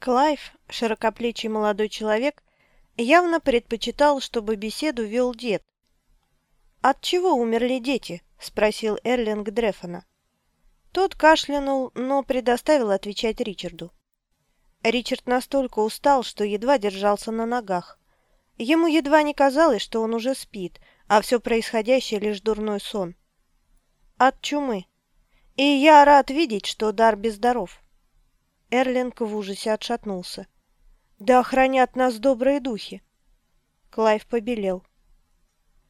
Клайв, широкоплечий молодой человек, явно предпочитал, чтобы беседу вел дед. «От чего умерли дети?» – спросил Эрлинг Дрефона. Тот кашлянул, но предоставил отвечать Ричарду. Ричард настолько устал, что едва держался на ногах. Ему едва не казалось, что он уже спит, а все происходящее лишь дурной сон. От чумы. И я рад видеть, что Дарби здоров. Эрлинг в ужасе отшатнулся. «Да охранят нас добрые духи!» Клайв побелел.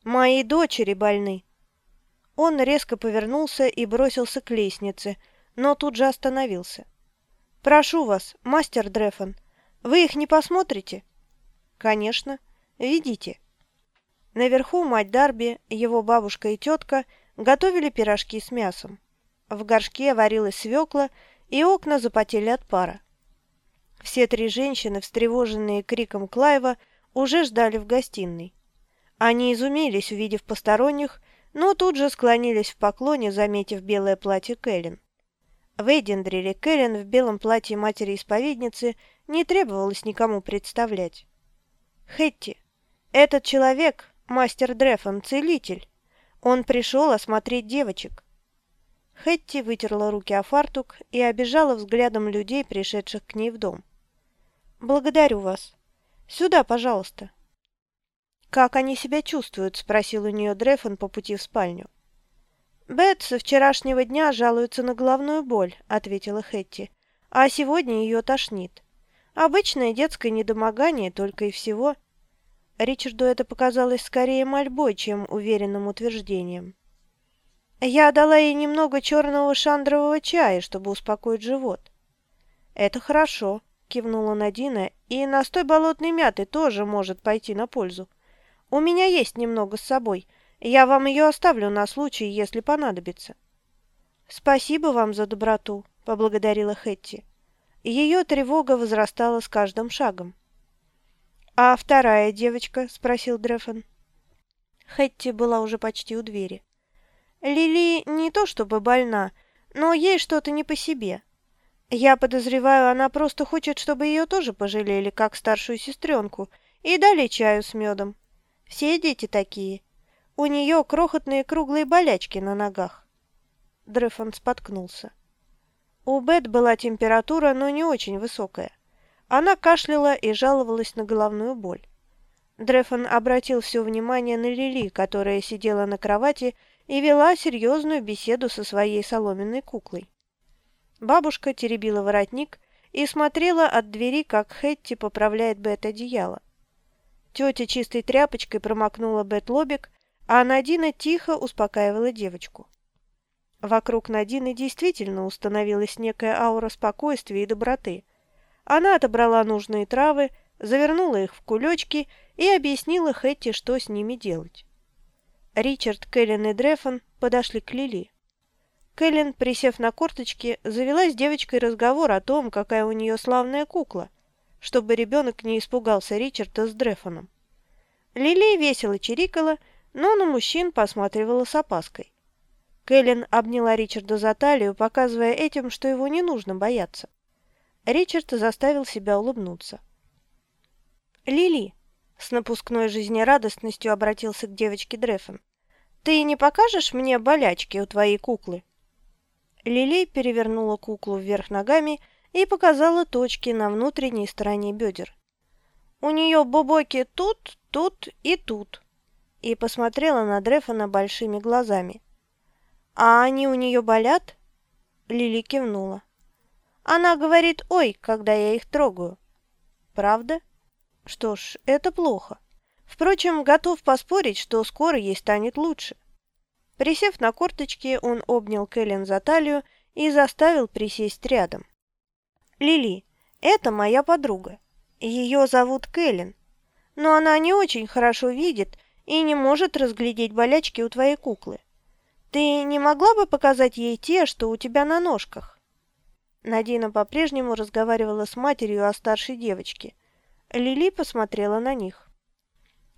«Мои дочери больны!» Он резко повернулся и бросился к лестнице, но тут же остановился. «Прошу вас, мастер Дрефон, вы их не посмотрите?» «Конечно. Ведите». Наверху мать Дарби, его бабушка и тетка готовили пирожки с мясом. В горшке варилась свекла, и окна запотели от пара. Все три женщины, встревоженные криком Клайва, уже ждали в гостиной. Они изумились, увидев посторонних, но тут же склонились в поклоне, заметив белое платье Кэлен. В Эйдендриле Кэлен в белом платье матери-исповедницы не требовалось никому представлять. «Хетти, этот человек, мастер Дрефон, целитель. Он пришел осмотреть девочек. Хэтти вытерла руки о фартук и обижала взглядом людей, пришедших к ней в дом. «Благодарю вас. Сюда, пожалуйста». «Как они себя чувствуют?» – спросил у нее Дрефон по пути в спальню. «Бет со вчерашнего дня жалуется на головную боль», – ответила Хэтти, – «а сегодня ее тошнит. Обычное детское недомогание только и всего». Ричарду это показалось скорее мольбой, чем уверенным утверждением. Я дала ей немного черного шандрового чая, чтобы успокоить живот. «Это хорошо», – кивнула Надина, – «и настой болотной мяты тоже может пойти на пользу. У меня есть немного с собой. Я вам ее оставлю на случай, если понадобится». «Спасибо вам за доброту», – поблагодарила Хэтти. Ее тревога возрастала с каждым шагом. «А вторая девочка?» – спросил Дрефон. Хэтти была уже почти у двери. Лили не то чтобы больна, но ей что-то не по себе. Я подозреваю, она просто хочет, чтобы ее тоже пожалели, как старшую сестренку, и дали чаю с медом. Все дети такие. У нее крохотные круглые болячки на ногах. Дрефон споткнулся. У Бет была температура, но не очень высокая. Она кашляла и жаловалась на головную боль. Дрефон обратил все внимание на Лили, которая сидела на кровати и вела серьезную беседу со своей соломенной куклой. Бабушка теребила воротник и смотрела от двери, как Хэтти поправляет Бет одеяло. Тетя чистой тряпочкой промокнула Бет лобик, а Надина тихо успокаивала девочку. Вокруг Надины действительно установилась некая аура спокойствия и доброты. Она отобрала нужные травы, завернула их в кулечки и объяснила Хэтти, что с ними делать. Ричард, Кэлен и Дрефон подошли к Лили. Кэлен, присев на корточки, завела с девочкой разговор о том, какая у нее славная кукла, чтобы ребенок не испугался Ричарда с Дрефоном. Лили весело чирикала, но на мужчин посматривала с опаской. Кэлен обняла Ричарда за талию, показывая этим, что его не нужно бояться. Ричард заставил себя улыбнуться. «Лили, с напускной жизнерадостностью обратился к девочке Дрефон. «Ты не покажешь мне болячки у твоей куклы?» Лили перевернула куклу вверх ногами и показала точки на внутренней стороне бедер. «У нее бобоки тут, тут и тут», и посмотрела на Дрефона большими глазами. «А они у нее болят?» Лили кивнула. «Она говорит «ой», когда я их трогаю». «Правда?» Что ж, это плохо. Впрочем, готов поспорить, что скоро ей станет лучше. Присев на корточки, он обнял Кэлен за талию и заставил присесть рядом. «Лили, это моя подруга. Ее зовут Кэлен, но она не очень хорошо видит и не может разглядеть болячки у твоей куклы. Ты не могла бы показать ей те, что у тебя на ножках?» Надина по-прежнему разговаривала с матерью о старшей девочке, Лили посмотрела на них.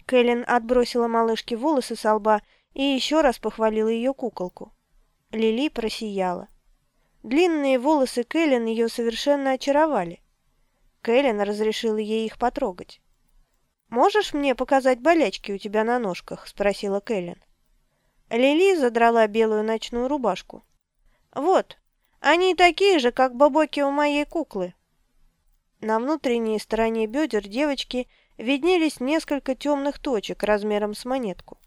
Кэлен отбросила малышке волосы со лба и еще раз похвалила ее куколку. Лили просияла. Длинные волосы Кэлен ее совершенно очаровали. Кэлен разрешила ей их потрогать. «Можешь мне показать болячки у тебя на ножках?» – спросила Кэлен. Лили задрала белую ночную рубашку. «Вот, они такие же, как бабоки у моей куклы». На внутренней стороне бедер девочки виднелись несколько темных точек размером с монетку.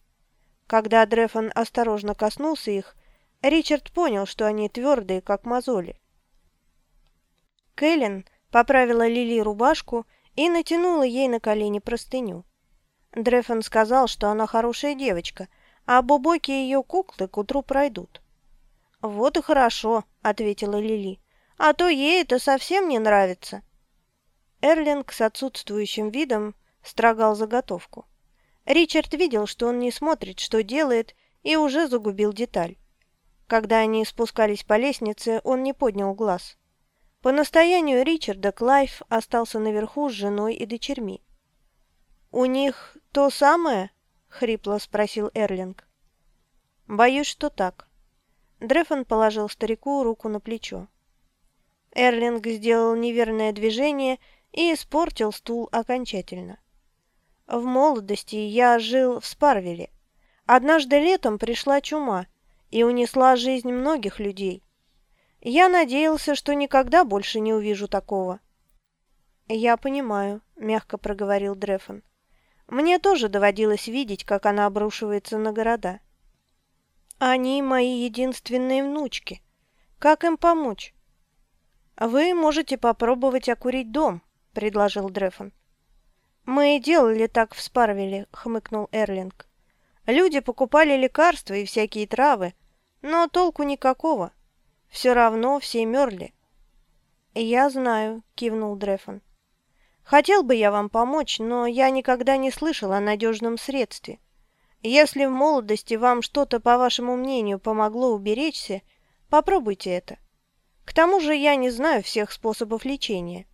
Когда Дрефон осторожно коснулся их, Ричард понял, что они твердые, как мозоли. Кэлен поправила Лили рубашку и натянула ей на колени простыню. Дрефон сказал, что она хорошая девочка, а бубоки ее куклы к утру пройдут. «Вот и хорошо», — ответила Лили, — «а то ей это совсем не нравится». Эрлинг с отсутствующим видом строгал заготовку. Ричард видел, что он не смотрит, что делает, и уже загубил деталь. Когда они спускались по лестнице, он не поднял глаз. По настоянию Ричарда Клайв остался наверху с женой и дочерьми. «У них то самое?» — хрипло спросил Эрлинг. «Боюсь, что так». Дрефон положил старику руку на плечо. Эрлинг сделал неверное движение и испортил стул окончательно. В молодости я жил в Спарвеле. Однажды летом пришла чума и унесла жизнь многих людей. Я надеялся, что никогда больше не увижу такого. «Я понимаю», — мягко проговорил Дрефон. «Мне тоже доводилось видеть, как она обрушивается на города. Они мои единственные внучки. Как им помочь?» «Вы можете попробовать окурить дом», — предложил Дрефон. «Мы делали так в Спарвеле», — хмыкнул Эрлинг. «Люди покупали лекарства и всякие травы, но толку никакого. Все равно все мерли». «Я знаю», — кивнул Дрефон. «Хотел бы я вам помочь, но я никогда не слышал о надежном средстве. Если в молодости вам что-то, по вашему мнению, помогло уберечься, попробуйте это. К тому же я не знаю всех способов лечения».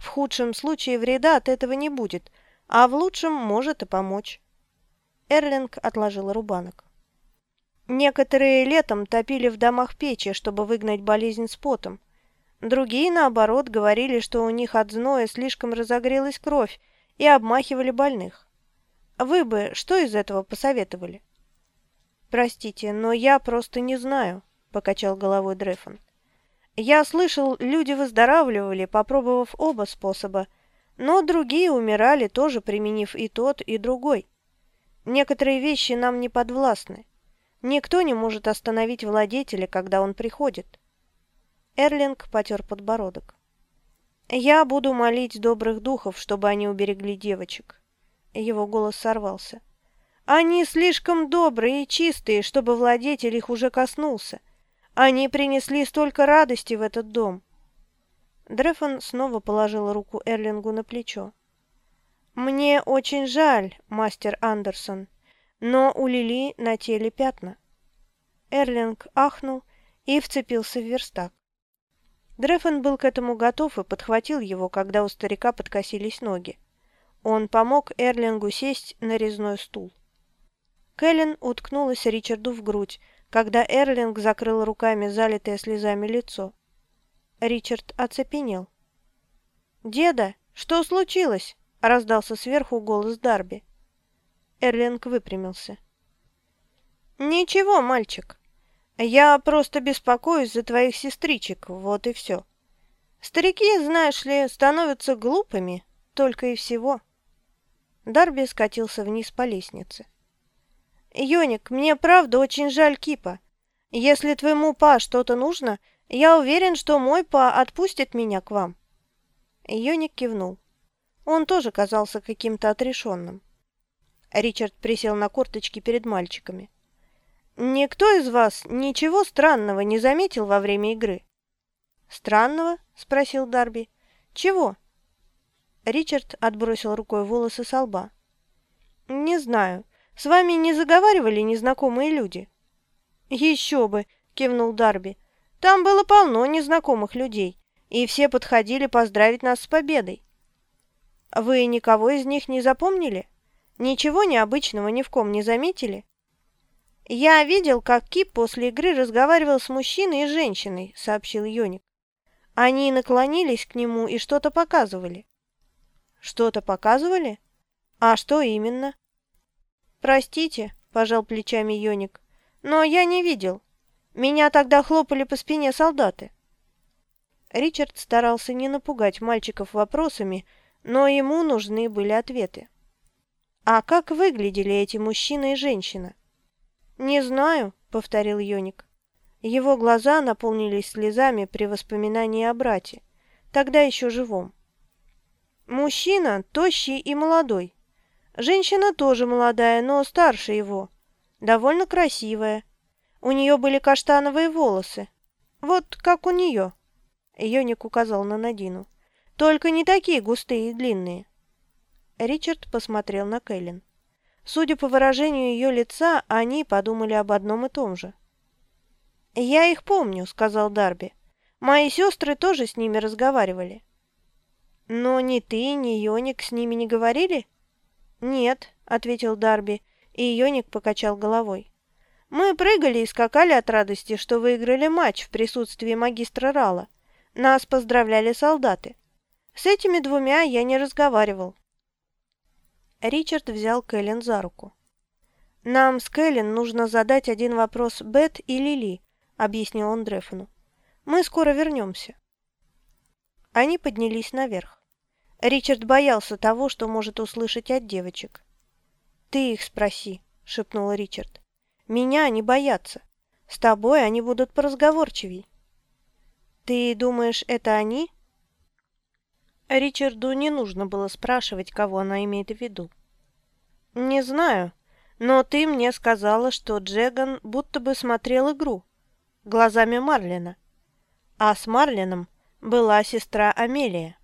В худшем случае вреда от этого не будет, а в лучшем может и помочь. Эрлинг отложил рубанок. Некоторые летом топили в домах печи, чтобы выгнать болезнь с потом. Другие, наоборот, говорили, что у них от зноя слишком разогрелась кровь и обмахивали больных. Вы бы что из этого посоветовали? «Простите, но я просто не знаю», — покачал головой Дрефон. Я слышал, люди выздоравливали, попробовав оба способа, но другие умирали, тоже применив и тот, и другой. Некоторые вещи нам не подвластны. Никто не может остановить владетеля, когда он приходит. Эрлинг потер подбородок. «Я буду молить добрых духов, чтобы они уберегли девочек». Его голос сорвался. «Они слишком добрые и чистые, чтобы владетель их уже коснулся. Они принесли столько радости в этот дом. Дрефон снова положил руку Эрлингу на плечо. «Мне очень жаль, мастер Андерсон, но у Лили на теле пятна». Эрлинг ахнул и вцепился в верстак. Дрефон был к этому готов и подхватил его, когда у старика подкосились ноги. Он помог Эрлингу сесть на резной стул. Кэлен уткнулась Ричарду в грудь, когда Эрлинг закрыл руками залитое слезами лицо. Ричард оцепенел. «Деда, что случилось?» – раздался сверху голос Дарби. Эрлинг выпрямился. «Ничего, мальчик. Я просто беспокоюсь за твоих сестричек, вот и все. Старики, знаешь ли, становятся глупыми, только и всего». Дарби скатился вниз по лестнице. «Йоник, мне правда очень жаль Кипа. Если твоему па что-то нужно, я уверен, что мой па отпустит меня к вам». Йоник кивнул. Он тоже казался каким-то отрешенным. Ричард присел на корточки перед мальчиками. «Никто из вас ничего странного не заметил во время игры?» «Странного?» – спросил Дарби. «Чего?» Ричард отбросил рукой волосы со лба. «Не знаю. С вами не заговаривали незнакомые люди?» «Еще бы!» – кивнул Дарби. «Там было полно незнакомых людей, и все подходили поздравить нас с победой». «Вы никого из них не запомнили? Ничего необычного ни в ком не заметили?» «Я видел, как Кип после игры разговаривал с мужчиной и женщиной», – сообщил Йоник. Они наклонились к нему и что-то показывали. Что-то показывали? А что именно? Простите, пожал плечами Йоник, но я не видел. Меня тогда хлопали по спине солдаты. Ричард старался не напугать мальчиков вопросами, но ему нужны были ответы. «А как выглядели эти мужчина и женщина?» «Не знаю», — повторил Йоник. Его глаза наполнились слезами при воспоминании о брате, тогда еще живом. Мужчина тощий и молодой. Женщина тоже молодая, но старше его. Довольно красивая. У нее были каштановые волосы. Вот как у нее. Йоник указал на Надину. Только не такие густые и длинные. Ричард посмотрел на Кэлен. Судя по выражению ее лица, они подумали об одном и том же. «Я их помню», — сказал Дарби. «Мои сестры тоже с ними разговаривали». «Но ни ты, ни Йоник с ними не говорили?» «Нет», — ответил Дарби, и Йоник покачал головой. «Мы прыгали и скакали от радости, что выиграли матч в присутствии магистра Рала. Нас поздравляли солдаты. С этими двумя я не разговаривал». Ричард взял Кэлен за руку. «Нам с Кэлен нужно задать один вопрос Бет и Лили», — объяснил он Дрефону. «Мы скоро вернемся». Они поднялись наверх. Ричард боялся того, что может услышать от девочек. «Ты их спроси», — шепнул Ричард. «Меня они боятся. С тобой они будут поразговорчивей». «Ты думаешь, это они?» Ричарду не нужно было спрашивать, кого она имеет в виду. «Не знаю, но ты мне сказала, что Джеган будто бы смотрел игру глазами Марлина, а с Марлином была сестра Амелия».